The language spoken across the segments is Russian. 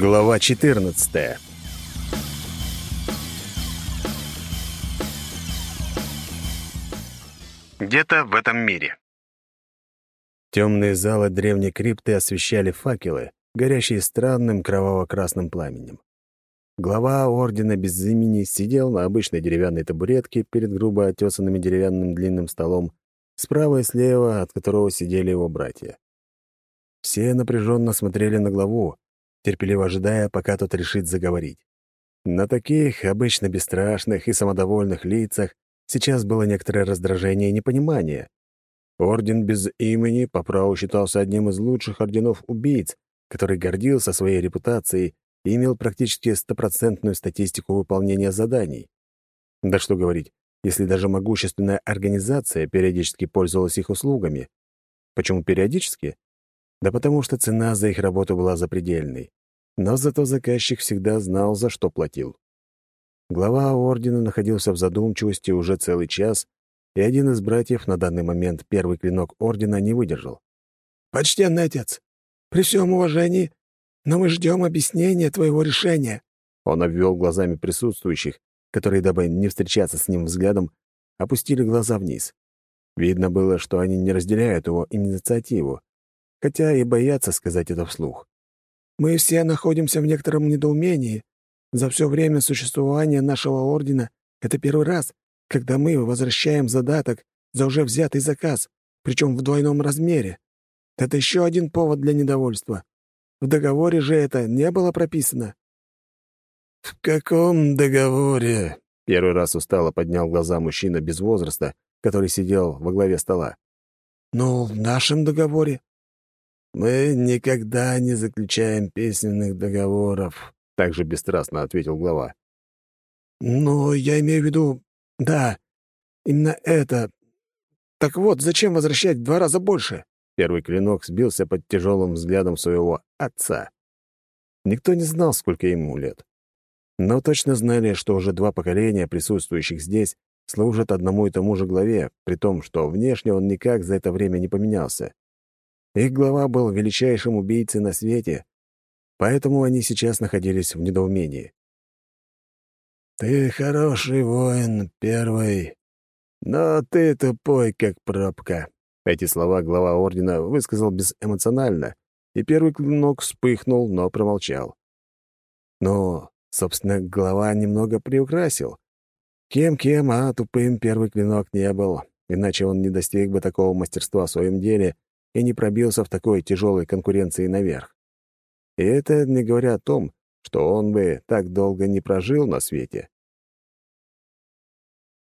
Глава 14 Где-то в этом мире. Темные залы древней крипты освещали факелы, горящие странным кроваво-красным пламенем. Глава Ордена без имени сидел на обычной деревянной табуретке перед грубо отесанным деревянным длинным столом, справа и слева от которого сидели его братья. Все напряженно смотрели на главу, терпеливо ожидая, пока тот решит заговорить. На таких, обычно бесстрашных и самодовольных лицах сейчас было некоторое раздражение и непонимание. Орден без имени по праву считался одним из лучших орденов убийц, который гордился своей репутацией и имел практически стопроцентную статистику выполнения заданий. Да что говорить, если даже могущественная организация периодически пользовалась их услугами. Почему периодически? Да потому что цена за их работу была запредельной. Но зато заказчик всегда знал, за что платил. Глава ордена находился в задумчивости уже целый час, и один из братьев, на данный момент первый клинок ордена, не выдержал. «Почтенный отец, при всем уважении, но мы ждем объяснения твоего решения». Он обвел глазами присутствующих, которые, дабы не встречаться с ним взглядом, опустили глаза вниз. Видно было, что они не разделяют его инициативу, хотя и боятся сказать это вслух. «Мы все находимся в некотором недоумении. За все время существования нашего ордена это первый раз, когда мы возвращаем задаток за уже взятый заказ, причем в двойном размере. Это еще один повод для недовольства. В договоре же это не было прописано». «В каком договоре?» — первый раз устало поднял глаза мужчина без возраста, который сидел во главе стола. «Ну, в нашем договоре», «Мы никогда не заключаем песенных договоров», — также бесстрастно ответил глава. «Но я имею в виду... Да, именно это. Так вот, зачем возвращать в два раза больше?» Первый клинок сбился под тяжелым взглядом своего отца. Никто не знал, сколько ему лет. Но точно знали, что уже два поколения присутствующих здесь служат одному и тому же главе, при том, что внешне он никак за это время не поменялся. Их глава был величайшим убийцей на свете, поэтому они сейчас находились в недоумении. «Ты хороший воин, первый, но ты тупой, как пробка». Эти слова глава ордена высказал безэмоционально, и первый клинок вспыхнул, но промолчал. Но, собственно, глава немного приукрасил. Кем-кем, а тупым первый клинок не был, иначе он не достиг бы такого мастерства в своем деле — и не пробился в такой тяжелой конкуренции наверх. И это не говоря о том, что он бы так долго не прожил на свете.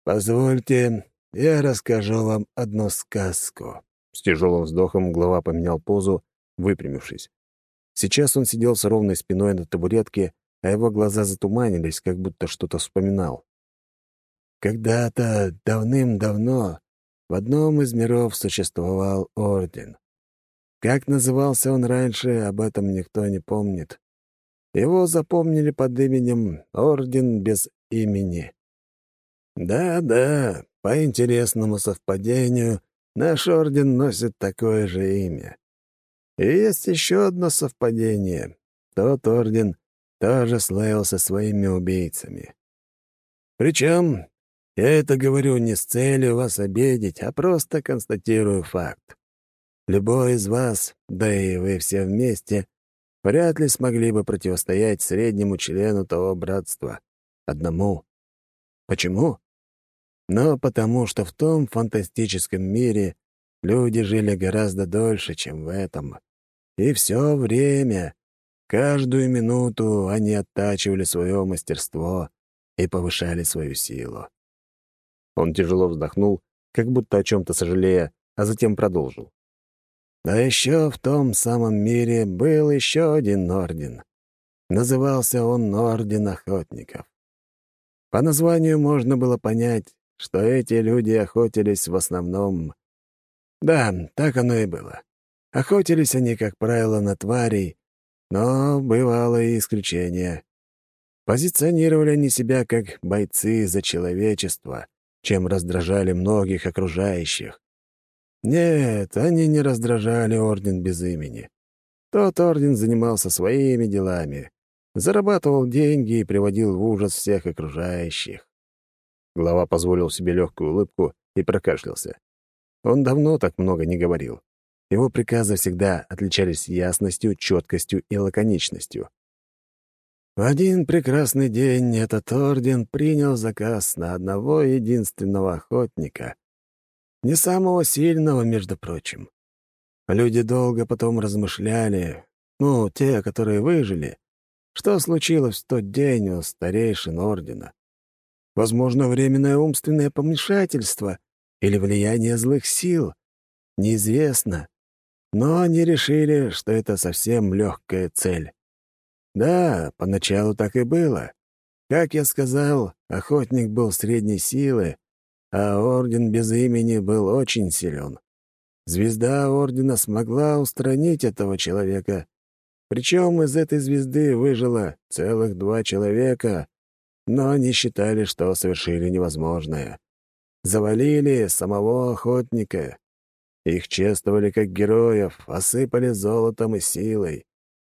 «Позвольте, я расскажу вам одну сказку». С тяжелым вздохом глава поменял позу, выпрямившись. Сейчас он сидел с ровной спиной на табуретке, а его глаза затуманились, как будто что-то вспоминал. «Когда-то, давным-давно, в одном из миров существовал орден. Как назывался он раньше, об этом никто не помнит. Его запомнили под именем Орден без имени. Да-да, по интересному совпадению, наш орден носит такое же имя. И есть еще одно совпадение. Тот орден тоже славился своими убийцами. Причем я это говорю не с целью вас обидеть, а просто констатирую факт. Любой из вас, да и вы все вместе, вряд ли смогли бы противостоять среднему члену того братства. Одному. Почему? Но потому что в том фантастическом мире люди жили гораздо дольше, чем в этом. И все время, каждую минуту они оттачивали свое мастерство и повышали свою силу. Он тяжело вздохнул, как будто о чем-то сожалея, а затем продолжил. А еще в том самом мире был еще один орден. Назывался он Орден Охотников. По названию можно было понять, что эти люди охотились в основном... Да, так оно и было. Охотились они, как правило, на тварей, но бывало и исключение. Позиционировали они себя как бойцы за человечество, чем раздражали многих окружающих. Нет, они не раздражали орден без имени. Тот орден занимался своими делами, зарабатывал деньги и приводил в ужас всех окружающих. Глава позволил себе легкую улыбку и прокашлялся. Он давно так много не говорил. Его приказы всегда отличались ясностью, четкостью и лаконичностью. В один прекрасный день этот орден принял заказ на одного единственного охотника. Не самого сильного, между прочим. Люди долго потом размышляли, ну, те, которые выжили, что случилось в тот день у старейшин ордена. Возможно, временное умственное помешательство или влияние злых сил. Неизвестно. Но они решили, что это совсем легкая цель. Да, поначалу так и было. Как я сказал, охотник был средней силы, а орден без имени был очень силен. Звезда ордена смогла устранить этого человека. Причем из этой звезды выжило целых два человека, но они считали, что совершили невозможное. Завалили самого охотника. Их чествовали как героев, осыпали золотом и силой.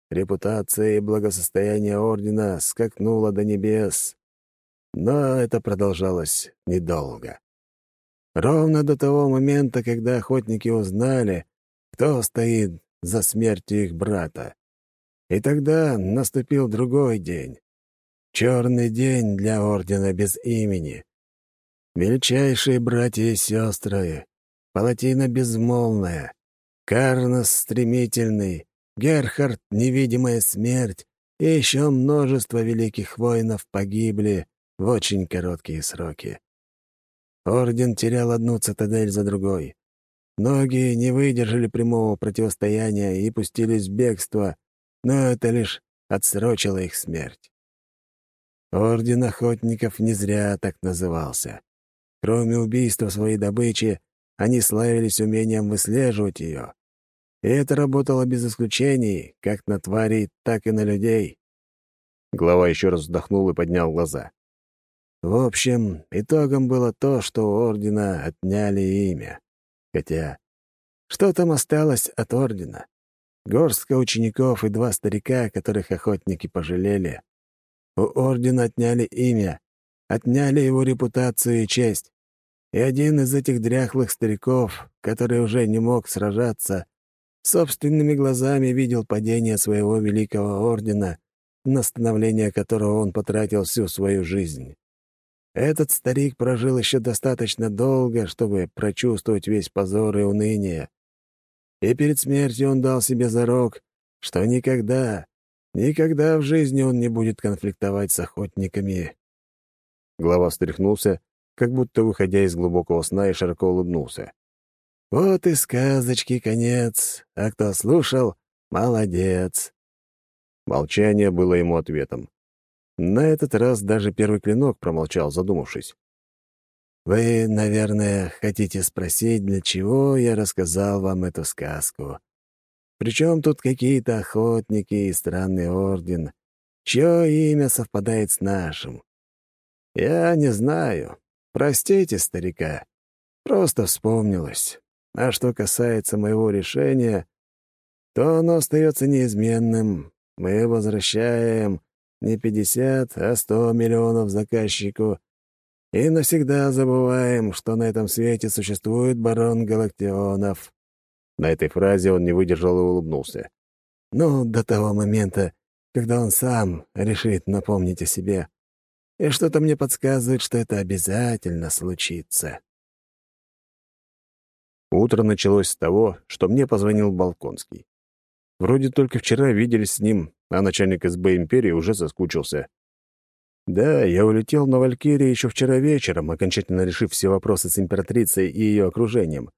Репутация и благосостояние ордена скакнуло до небес. Но это продолжалось недолго. Ровно до того момента, когда охотники узнали, кто стоит за смертью их брата. И тогда наступил другой день. Черный день для Ордена без имени. Величайшие братья и сестры, Палатина безмолвная, Карнос стремительный, Герхард — невидимая смерть, и еще множество великих воинов погибли в очень короткие сроки. Орден терял одну цитадель за другой. Многие не выдержали прямого противостояния и пустились в бегство, но это лишь отсрочило их смерть. Орден охотников не зря так назывался. Кроме убийства своей добычи, они славились умением выслеживать ее. И это работало без исключений, как на тварей, так и на людей. Глава еще раз вздохнул и поднял глаза. В общем, итогом было то, что у Ордена отняли имя. Хотя, что там осталось от Ордена? Горстка учеников и два старика, которых охотники пожалели. У Ордена отняли имя, отняли его репутацию и честь. И один из этих дряхлых стариков, который уже не мог сражаться, собственными глазами видел падение своего великого ордена, на становление которого он потратил всю свою жизнь. Этот старик прожил еще достаточно долго, чтобы прочувствовать весь позор и уныние. И перед смертью он дал себе зарок, что никогда, никогда в жизни он не будет конфликтовать с охотниками. Глава встряхнулся, как будто выходя из глубокого сна, и широко улыбнулся. «Вот и сказочки конец, а кто слушал — молодец». Молчание было ему ответом. На этот раз даже первый клинок промолчал, задумавшись. «Вы, наверное, хотите спросить, для чего я рассказал вам эту сказку. Причем тут какие-то охотники и странный орден, чье имя совпадает с нашим. Я не знаю. Простите, старика. Просто вспомнилось. А что касается моего решения, то оно остается неизменным. Мы возвращаем не 50, а 100 миллионов заказчику, и навсегда забываем, что на этом свете существует барон Галактионов». На этой фразе он не выдержал и улыбнулся. «Ну, до того момента, когда он сам решит напомнить о себе. И что-то мне подсказывает, что это обязательно случится». Утро началось с того, что мне позвонил Балконский. Вроде только вчера виделись с ним, а начальник СБ империи уже соскучился. Да, я улетел на Валькирии еще вчера вечером, окончательно решив все вопросы с императрицей и ее окружением.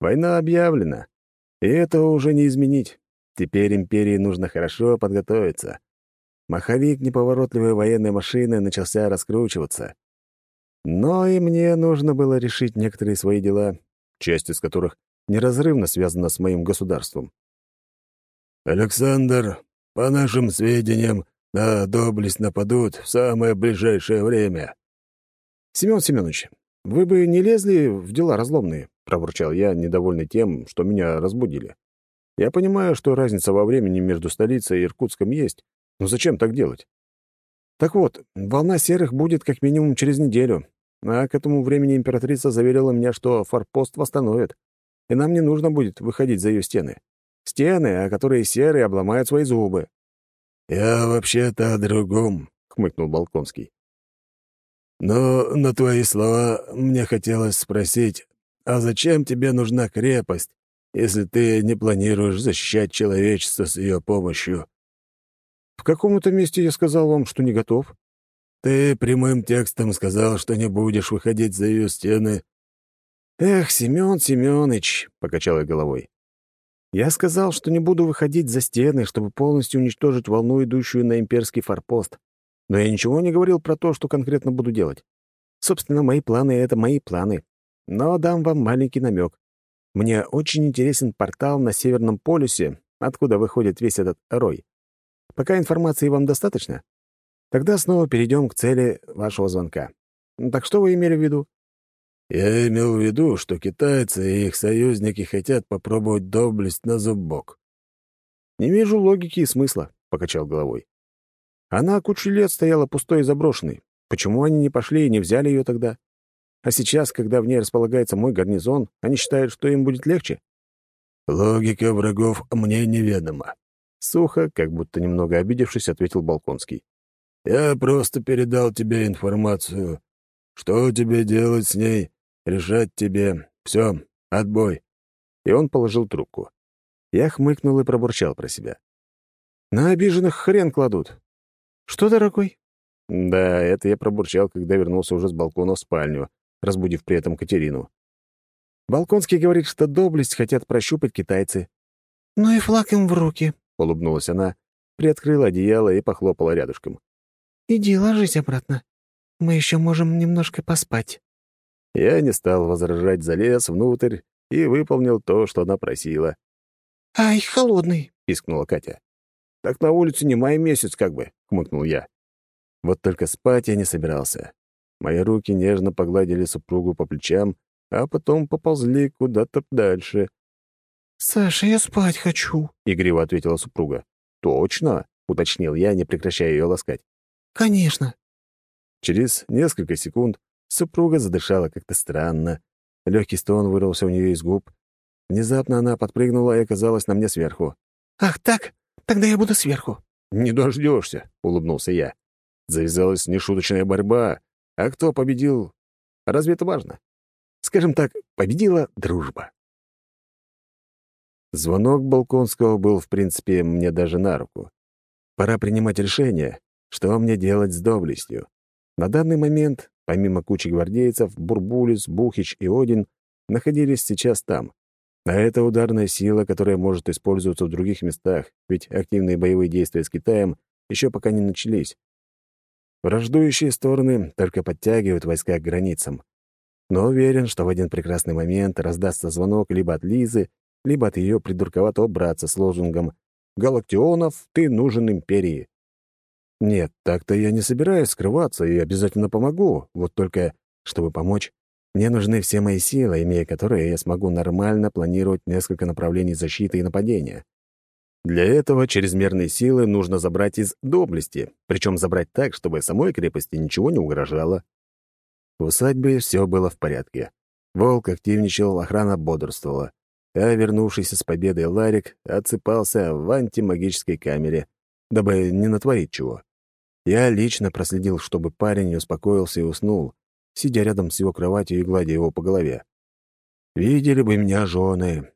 Война объявлена, и этого уже не изменить. Теперь империи нужно хорошо подготовиться. Маховик неповоротливой военной машины начался раскручиваться. Но и мне нужно было решить некоторые свои дела, часть из которых неразрывно связана с моим государством. «Александр, по нашим сведениям, на доблесть нападут в самое ближайшее время». «Семён Семёнович, вы бы не лезли в дела разломные», — пробурчал я, недовольный тем, что меня разбудили. «Я понимаю, что разница во времени между столицей и Иркутском есть, Ну зачем так делать? Так вот, волна серых будет как минимум через неделю, а к этому времени императрица заверила меня, что форпост восстановит, и нам не нужно будет выходить за ее стены. Стены, о которые серые обломают свои зубы. «Я вообще-то о другом», — хмыкнул Балконский. «Но на твои слова мне хотелось спросить, а зачем тебе нужна крепость, если ты не планируешь защищать человечество с ее помощью?» «В каком-то месте я сказал вам, что не готов». «Ты прямым текстом сказал, что не будешь выходить за ее стены». «Эх, Семен Семенович», — покачал я головой. «Я сказал, что не буду выходить за стены, чтобы полностью уничтожить волну, идущую на имперский форпост. Но я ничего не говорил про то, что конкретно буду делать. Собственно, мои планы — это мои планы. Но дам вам маленький намек. Мне очень интересен портал на Северном полюсе, откуда выходит весь этот рой. Пока информации вам достаточно? Тогда снова перейдем к цели вашего звонка. Так что вы имели в виду? Я имел в виду, что китайцы и их союзники хотят попробовать доблесть на зубок. Не вижу логики и смысла, — покачал головой. Она кучу лет стояла пустой и заброшенной. Почему они не пошли и не взяли ее тогда? А сейчас, когда в ней располагается мой гарнизон, они считают, что им будет легче? Логика врагов мне неведома. Сухо, как будто немного обидевшись, ответил Балконский. «Я просто передал тебе информацию. Что тебе делать с ней, решать тебе. Все, отбой». И он положил трубку. Я хмыкнул и пробурчал про себя. «На обиженных хрен кладут». «Что, дорогой?» Да, это я пробурчал, когда вернулся уже с балкона в спальню, разбудив при этом Катерину. Балконский говорит, что доблесть хотят прощупать китайцы. «Ну и флаг им в руки», — улыбнулась она, приоткрыла одеяло и похлопала рядышком. «Иди, ложись обратно. Мы еще можем немножко поспать». Я не стал возражать, залез внутрь и выполнил то, что она просила. «Ай, холодный!» — пискнула Катя. «Так на улице не май месяц, как бы», — хмыкнул я. Вот только спать я не собирался. Мои руки нежно погладили супругу по плечам, а потом поползли куда-то дальше. «Саша, я спать хочу», — игриво ответила супруга. «Точно?» — уточнил я, не прекращая ее ласкать. «Конечно». Через несколько секунд супруга задышала как-то странно. Легкий стон вырвался у нее из губ. Внезапно она подпрыгнула и оказалась на мне сверху. «Ах так? Тогда я буду сверху». «Не дождешься», — улыбнулся я. Завязалась нешуточная борьба. А кто победил? Разве это важно? Скажем так, победила дружба. Звонок Балконского был, в принципе, мне даже на руку. Пора принимать решение, что мне делать с доблестью. На данный момент, помимо кучи гвардейцев, Бурбулис, Бухич и Один находились сейчас там. А это ударная сила, которая может использоваться в других местах, ведь активные боевые действия с Китаем еще пока не начались. Враждующие стороны только подтягивают войска к границам. Но уверен, что в один прекрасный момент раздастся звонок либо от Лизы, либо от ее придурковатого братца с лозунгом «Галактионов, ты нужен империи». Нет, так-то я не собираюсь скрываться и обязательно помогу. Вот только, чтобы помочь, мне нужны все мои силы, имея которые я смогу нормально планировать несколько направлений защиты и нападения. Для этого чрезмерные силы нужно забрать из доблести, причем забрать так, чтобы самой крепости ничего не угрожало. В усадьбе все было в порядке. Волк активничал, охрана бодрствовала, а вернувшийся с победой Ларик отсыпался в антимагической камере, дабы не натворить чего. Я лично проследил, чтобы парень успокоился и уснул, сидя рядом с его кроватью и гладя его по голове. Видели бы меня жены,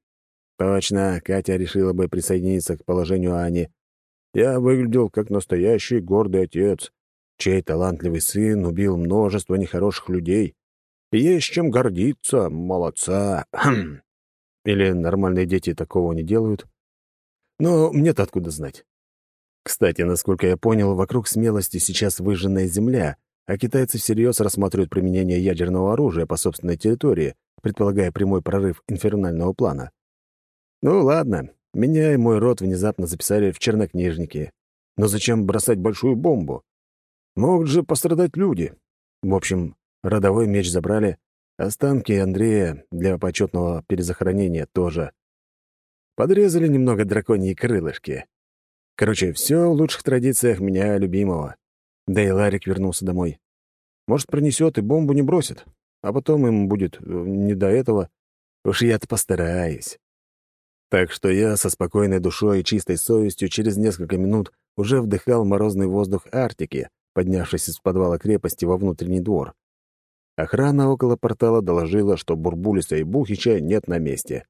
Точно, Катя решила бы присоединиться к положению Ани. Я выглядел как настоящий гордый отец, чей талантливый сын убил множество нехороших людей. Есть чем гордиться, молодца. Или нормальные дети такого не делают. Но мне-то откуда знать? Кстати, насколько я понял, вокруг смелости сейчас выжженная земля, а китайцы всерьез рассматривают применение ядерного оружия по собственной территории, предполагая прямой прорыв инфернального плана. Ну ладно, меня и мой род внезапно записали в чернокнижники. Но зачем бросать большую бомбу? Могут же пострадать люди. В общем, родовой меч забрали, останки Андрея для почетного перезахоронения тоже. Подрезали немного драконьи крылышки. Короче, все в лучших традициях меня любимого. Да и Ларик вернулся домой. Может, пронесет и бомбу не бросит, а потом им будет э, не до этого. Уж я-то постараюсь. Так что я со спокойной душой и чистой совестью через несколько минут уже вдыхал морозный воздух Арктики, поднявшись из подвала крепости во внутренний двор. Охрана около портала доложила, что Бурбулиса и Бухича нет на месте.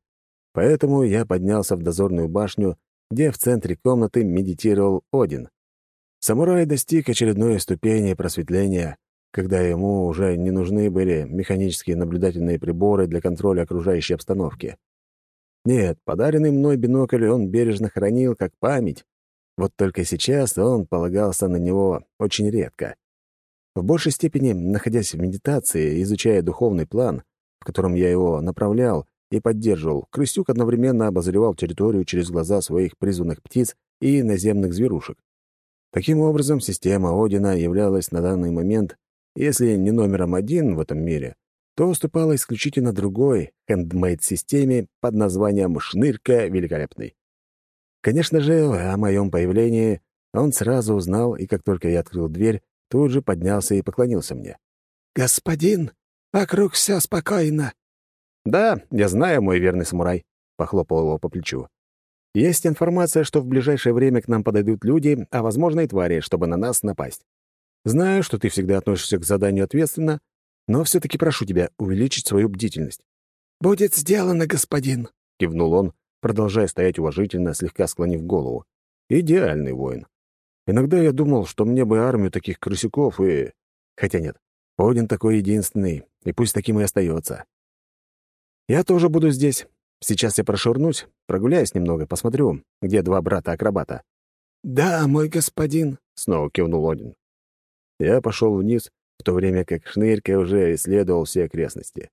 Поэтому я поднялся в дозорную башню, где в центре комнаты медитировал Один. Самурай достиг очередной ступени просветления, когда ему уже не нужны были механические наблюдательные приборы для контроля окружающей обстановки. Нет, подаренный мной бинокль он бережно хранил как память. Вот только сейчас он полагался на него очень редко. В большей степени, находясь в медитации, изучая духовный план, в котором я его направлял и поддерживал, Крысюк одновременно обозревал территорию через глаза своих призванных птиц и наземных зверушек. Таким образом, система Одина являлась на данный момент, если не номером один в этом мире, то уступала исключительно другой хендмейд-системе под названием «Шнырка Великолепный». Конечно же, о моем появлении он сразу узнал, и как только я открыл дверь, тут же поднялся и поклонился мне. «Господин, вокруг все спокойно». «Да, я знаю, мой верный самурай», — похлопал его по плечу. «Есть информация, что в ближайшее время к нам подойдут люди, а, возможно, и твари, чтобы на нас напасть. Знаю, что ты всегда относишься к заданию ответственно, но все-таки прошу тебя увеличить свою бдительность». «Будет сделано, господин», — кивнул он, продолжая стоять уважительно, слегка склонив голову. «Идеальный воин. Иногда я думал, что мне бы армию таких крысюков и... Хотя нет, Один такой единственный, и пусть таким и остается. Я тоже буду здесь. Сейчас я прошурнусь, прогуляюсь немного, посмотрю, где два брата-акробата». «Да, мой господин», — снова кивнул Один. Я пошел вниз, в то время как Шнырька уже исследовал все окрестности.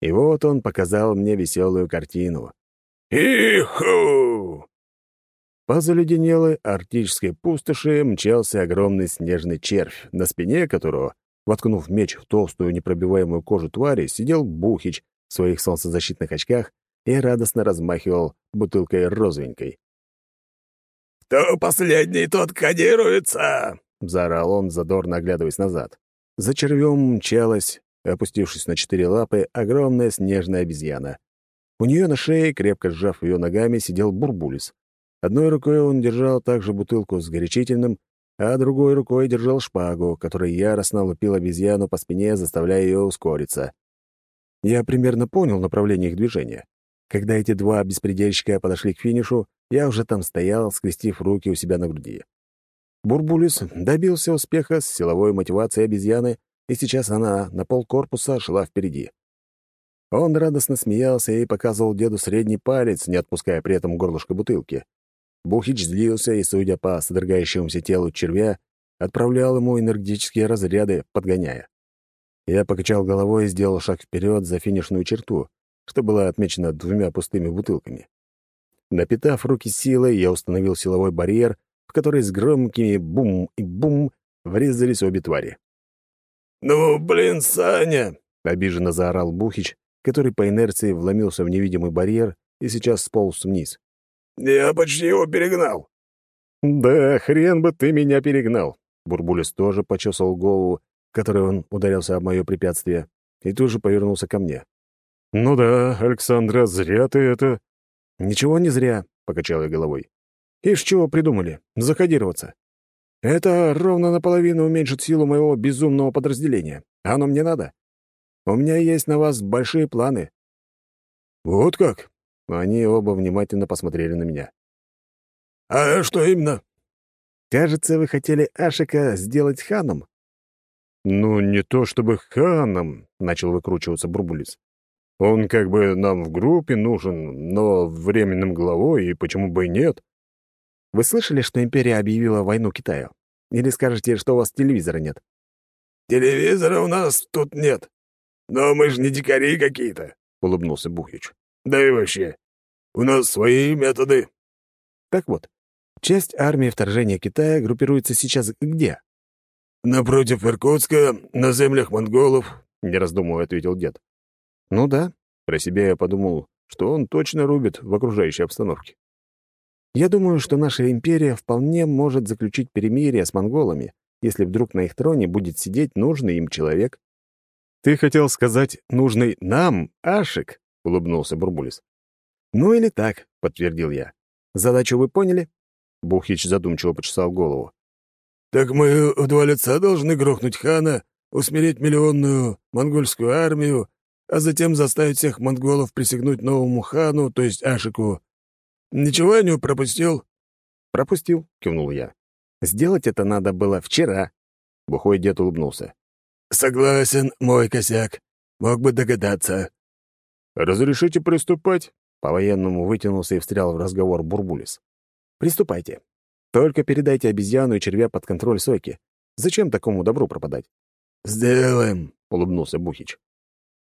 И вот он показал мне веселую картину. «Иху!» По заледенелой арктической пустоши мчался огромный снежный червь, на спине которого, воткнув меч в толстую непробиваемую кожу твари, сидел Бухич в своих солнцезащитных очках и радостно размахивал бутылкой розовенькой. «Кто последний, тот кодируется!» — заорал он, задорно оглядываясь назад. За червем мчалась, опустившись на четыре лапы, огромная снежная обезьяна. У нее на шее, крепко сжав ее ногами, сидел бурбулис. Одной рукой он держал также бутылку с горячительным, а другой рукой держал шпагу, которой яростно лупил обезьяну по спине, заставляя ее ускориться. Я примерно понял направление их движения. Когда эти два беспредельщика подошли к финишу, я уже там стоял, скрестив руки у себя на груди. Бурбулис добился успеха с силовой мотивацией обезьяны, и сейчас она на полкорпуса шла впереди. Он радостно смеялся и показывал деду средний палец, не отпуская при этом горлышко бутылки. Бухич злился и, судя по содрогающемуся телу червя, отправлял ему энергетические разряды, подгоняя. Я покачал головой и сделал шаг вперед за финишную черту, что было отмечено двумя пустыми бутылками. Напитав руки силой, я установил силовой барьер в который с громкими бум и бум врезались обе твари. «Ну, блин, Саня!» — обиженно заорал Бухич, который по инерции вломился в невидимый барьер и сейчас сполз вниз. «Я почти его перегнал». «Да хрен бы ты меня перегнал!» Бурбулис тоже почесал голову, которой он ударился об мое препятствие, и тут же повернулся ко мне. «Ну да, Александра, зря ты это...» «Ничего не зря», — покачал я головой. Ишь чего придумали? Закодироваться. Это ровно наполовину уменьшит силу моего безумного подразделения. Оно мне надо. У меня есть на вас большие планы». «Вот как?» Они оба внимательно посмотрели на меня. «А что именно?» «Кажется, вы хотели Ашика сделать ханом». «Ну, не то чтобы ханом», — начал выкручиваться Бурбулис. «Он как бы нам в группе нужен, но временным главой, и почему бы и нет?» Вы слышали, что империя объявила войну Китаю? Или скажете, что у вас телевизора нет?» «Телевизора у нас тут нет. Но мы же не дикари какие-то», — улыбнулся Бухич. «Да и вообще, у нас свои методы». Так вот, часть армии вторжения Китая группируется сейчас где? «Напротив Иркутска, на землях монголов», — не раздумывая ответил дед. «Ну да», — про себя я подумал, что он точно рубит в окружающей обстановке. Я думаю, что наша империя вполне может заключить перемирие с монголами, если вдруг на их троне будет сидеть нужный им человек. «Ты хотел сказать «нужный нам, Ашик», — улыбнулся Бурбулис. «Ну или так», — подтвердил я. «Задачу вы поняли?» Бухич задумчиво почесал голову. «Так мы в два лица должны грохнуть хана, усмирить миллионную монгольскую армию, а затем заставить всех монголов присягнуть новому хану, то есть Ашику. Ничего я не пропустил?» «Пропустил», — кивнул я. «Сделать это надо было вчера». Бухой дед улыбнулся. «Согласен, мой косяк. Мог бы догадаться». «Разрешите приступать?» По-военному вытянулся и встрял в разговор Бурбулис. «Приступайте. Только передайте обезьяну и червя под контроль Сойки. Зачем такому добру пропадать?» «Сделаем», — улыбнулся Бухич.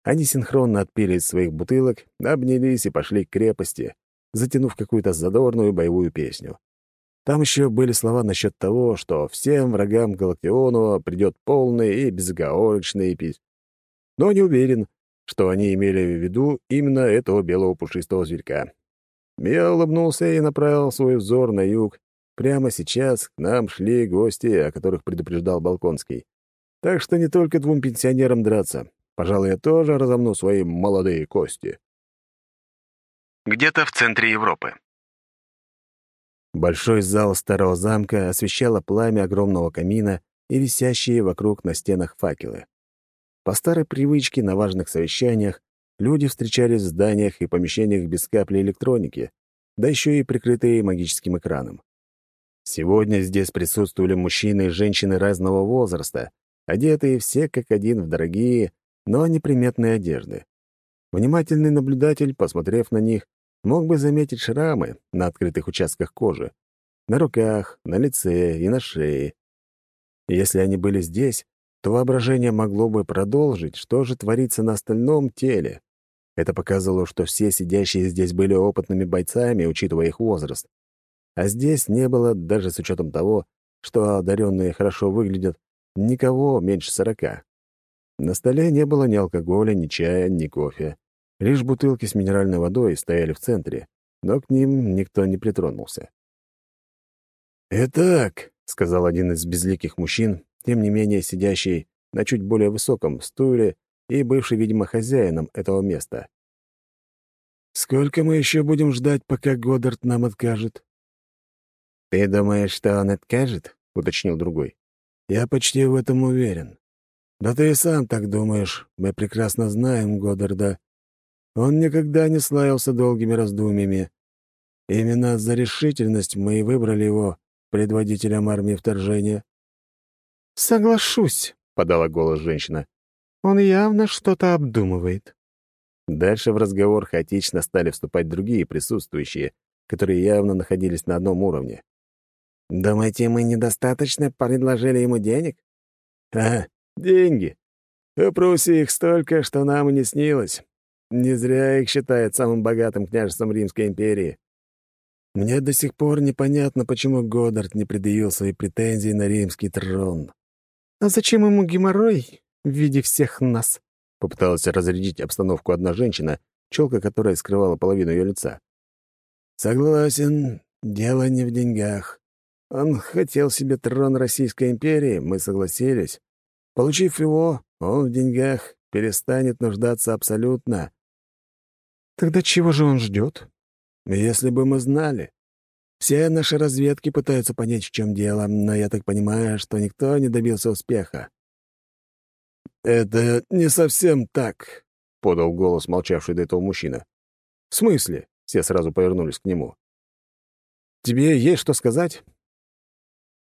Они синхронно отпили из своих бутылок, обнялись и пошли к крепости, затянув какую-то задорную боевую песню. Там еще были слова насчет того, что всем врагам Галактионова придет полный и безоговорочный эпис. Но не уверен, что они имели в виду именно этого белого пушистого зверька. Я улыбнулся и направил свой взор на юг. Прямо сейчас к нам шли гости, о которых предупреждал Балконский. Так что не только двум пенсионерам драться. Пожалуй, я тоже разомну свои молодые кости. Где-то в центре Европы. Большой зал старого замка освещало пламя огромного камина и висящие вокруг на стенах факелы. По старой привычке на важных совещаниях люди встречались в зданиях и помещениях без капли электроники, да еще и прикрытые магическим экраном. Сегодня здесь присутствовали мужчины и женщины разного возраста, одетые все как один в дорогие, но неприметные одежды. Внимательный наблюдатель, посмотрев на них, мог бы заметить шрамы на открытых участках кожи, на руках, на лице и на шее. Если они были здесь, то воображение могло бы продолжить, что же творится на остальном теле. Это показывало, что все сидящие здесь были опытными бойцами, учитывая их возраст. А здесь не было, даже с учетом того, что одаренные хорошо выглядят, никого меньше сорока. На столе не было ни алкоголя, ни чая, ни кофе. Лишь бутылки с минеральной водой стояли в центре, но к ним никто не притронулся. «Итак», — сказал один из безликих мужчин, тем не менее сидящий на чуть более высоком стуле и бывший, видимо, хозяином этого места. «Сколько мы еще будем ждать, пока Годдард нам откажет?» «Ты думаешь, что он откажет?» — уточнил другой. «Я почти в этом уверен. Да ты и сам так думаешь. Мы прекрасно знаем Годдарда. Он никогда не славился долгими раздумьями. Именно за решительность мы и выбрали его предводителем армии вторжения. «Соглашусь», — подала голос женщина. «Он явно что-то обдумывает». Дальше в разговор хаотично стали вступать другие присутствующие, которые явно находились на одном уровне. «Думаете, мы недостаточно предложили ему денег?» «А, деньги. В Пруссии их столько, что нам и не снилось. Не зря их считают самым богатым княжеством Римской империи. Мне до сих пор непонятно, почему Годдард не предъявил свои претензии на римский трон. «А зачем ему геморрой в виде всех нас?» — попыталась разрядить обстановку одна женщина, челка которая скрывала половину ее лица. «Согласен, дело не в деньгах. Он хотел себе трон Российской империи, мы согласились. Получив его, он в деньгах перестанет нуждаться абсолютно. Тогда чего же он ждет? Если бы мы знали. Все наши разведки пытаются понять, в чем дело, но я так понимаю, что никто не добился успеха. «Это не совсем так», — подал голос молчавший до этого мужчина. «В смысле?» — все сразу повернулись к нему. «Тебе есть что сказать?»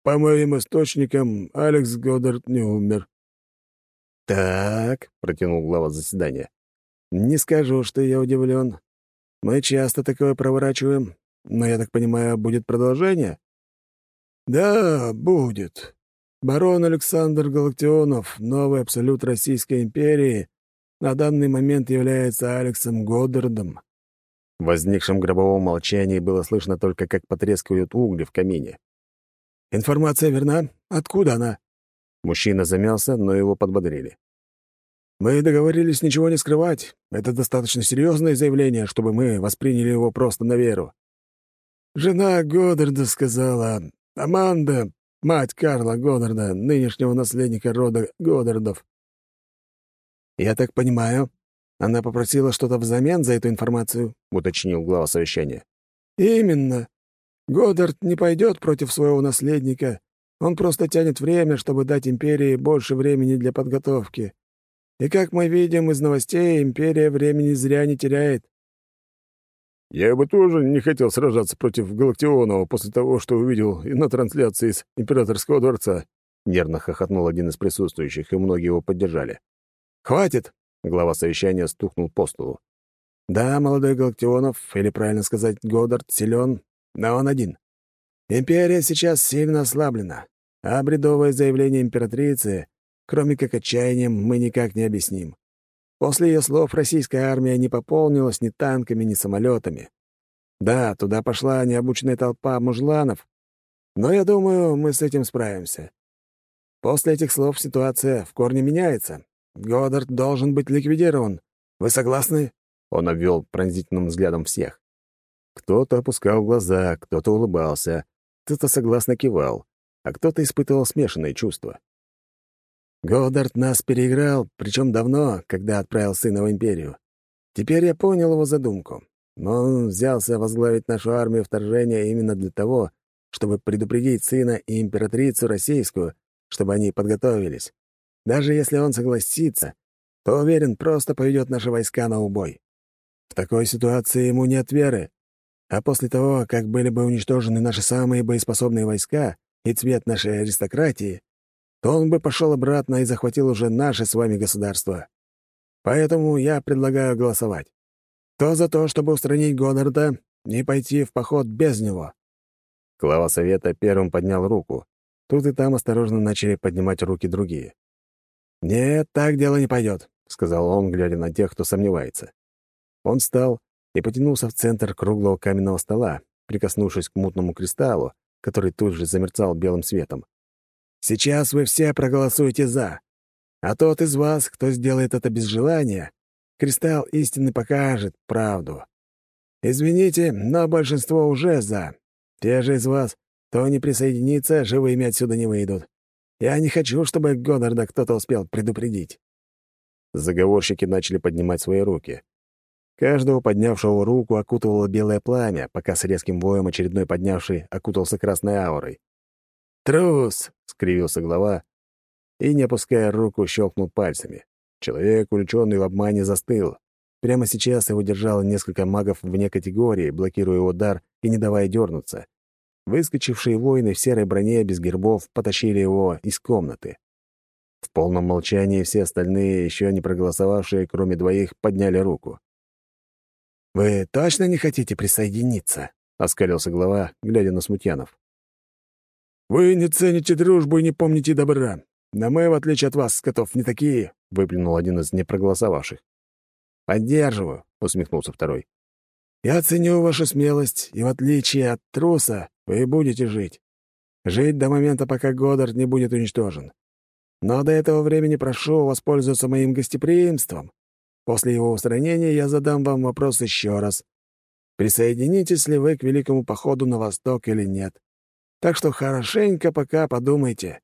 «По моим источникам, Алекс Годдард не умер». «Так», — протянул глава заседания. Не скажу, что я удивлен. Мы часто такое проворачиваем, но, я так понимаю, будет продолжение? Да, будет. Барон Александр Галактионов, новый абсолют Российской империи, на данный момент является Алексом Годдардом. В возникшем гробовом молчании было слышно только, как потрескивают угли в камине. «Информация верна? Откуда она?» Мужчина замялся, но его подбодрили. Мы договорились ничего не скрывать. Это достаточно серьезное заявление, чтобы мы восприняли его просто на веру. Жена Годдарда сказала, Аманда, мать Карла Годдарда, нынешнего наследника рода Годдардов. «Я так понимаю, она попросила что-то взамен за эту информацию?» — уточнил глава совещания. «Именно. Годдард не пойдет против своего наследника. Он просто тянет время, чтобы дать империи больше времени для подготовки. И как мы видим из новостей, империя времени зря не теряет. Я бы тоже не хотел сражаться против Галактионова после того, что увидел и на трансляции из Императорского дворца. Нервно хохотнул один из присутствующих, и многие его поддержали. «Хватит!» — глава совещания стукнул по столу. «Да, молодой Галактионов, или правильно сказать, Годдард, силен, но он один. Империя сейчас сильно ослаблена, а бредовое заявление императрицы, кроме как отчаянием, мы никак не объясним. После ее слов российская армия не пополнилась ни танками, ни самолетами. Да, туда пошла необученная толпа мужланов, но я думаю, мы с этим справимся. После этих слов ситуация в корне меняется. Годдард должен быть ликвидирован. Вы согласны?» Он обвел пронзительным взглядом всех. Кто-то опускал глаза, кто-то улыбался, кто-то согласно кивал, а кто-то испытывал смешанные чувства. Годдард нас переиграл, причем давно, когда отправил сына в Империю. Теперь я понял его задумку. Но он взялся возглавить нашу армию вторжения именно для того, чтобы предупредить сына и императрицу российскую, чтобы они подготовились. Даже если он согласится, то, уверен, просто поведет наши войска на убой. В такой ситуации ему нет веры. А после того, как были бы уничтожены наши самые боеспособные войска и цвет нашей аристократии, то он бы пошел обратно и захватил уже наше с вами государство. Поэтому я предлагаю голосовать. Кто за то, чтобы устранить Гонорда и пойти в поход без него?» Глава совета первым поднял руку. Тут и там осторожно начали поднимать руки другие. «Нет, так дело не пойдет», — сказал он, глядя на тех, кто сомневается. Он встал и потянулся в центр круглого каменного стола, прикоснувшись к мутному кристаллу, который тут же замерцал белым светом. Сейчас вы все проголосуете «за». А тот из вас, кто сделает это без желания, кристалл истины покажет правду. Извините, но большинство уже «за». Те же из вас, кто не присоединится, живыми отсюда не выйдут. Я не хочу, чтобы Гонорда кто-то успел предупредить». Заговорщики начали поднимать свои руки. Каждого поднявшего руку окутывало белое пламя, пока с резким воем очередной поднявший окутался красной аурой. «Трус!» — скривился глава и, не опуская руку, щелкнул пальцами. Человек, увлеченный в обмане, застыл. Прямо сейчас его держало несколько магов вне категории, блокируя его дар и не давая дернуться. Выскочившие воины в серой броне без гербов потащили его из комнаты. В полном молчании все остальные, еще не проголосовавшие, кроме двоих, подняли руку. «Вы точно не хотите присоединиться?» — оскалился глава, глядя на Смутьянов. «Вы не цените дружбу и не помните добра. Но мы, в отличие от вас, скотов, не такие», — выплюнул один из непроголосовавших. «Поддерживаю», — усмехнулся второй. «Я ценю вашу смелость, и в отличие от труса вы будете жить. Жить до момента, пока Годдард не будет уничтожен. Но до этого времени прошу воспользоваться моим гостеприимством. После его устранения я задам вам вопрос еще раз. Присоединитесь ли вы к великому походу на восток или нет? Так что хорошенько пока подумайте».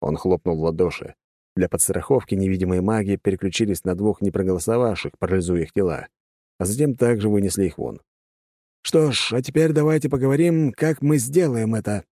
Он хлопнул в ладоши. Для подстраховки невидимые маги переключились на двух непроголосовавших, парализуя их тела, а затем также вынесли их вон. «Что ж, а теперь давайте поговорим, как мы сделаем это»,